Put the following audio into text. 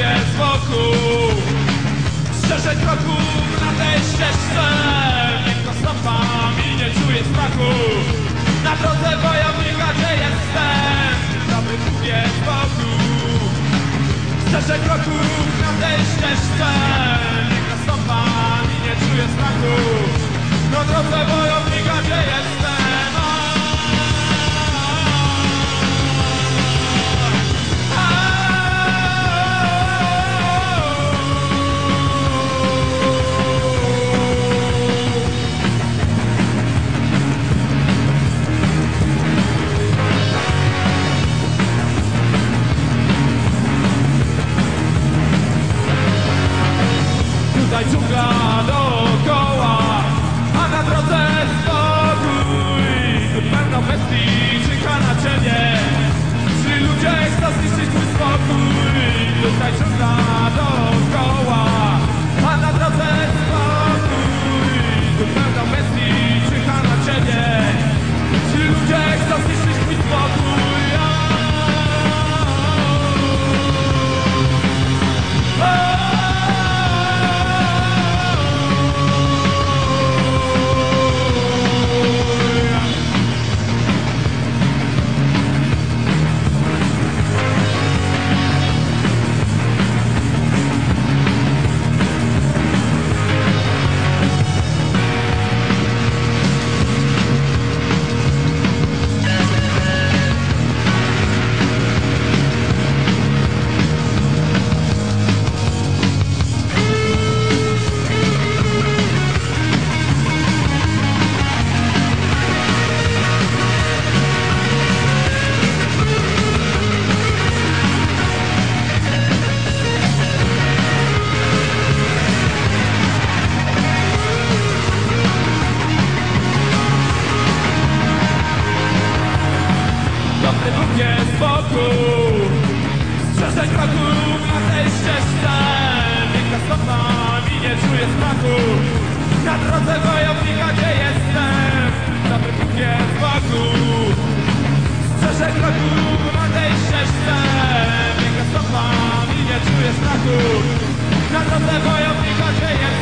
jest wokół. Szczerze kroku na tej ścieżce. Niech to Lekko stopami nie czuję strachu. Na drodze wojownika gdzie jestem. Dobry Bóg jest wokół Szczerze kroku na tej ścieżce. Niech to Lekko stopami nie czuję strachu. Na drodze wojownika Tutaj dżungla dookoła, a na drodze spokój. Pełno bestii czeka na ciebie. Źli ludzie chcą zniszczyć twój spokój. Tutaj dżungla na tej ścieżce Piękna stopa mi nie czuje smaku Na drodze wojownika nie jestem Za wybuchiem smaku Strzeżę kroku na tej ścieżce Piękna stopa mi nie czuje strachu Na drodze wojownika nie jestem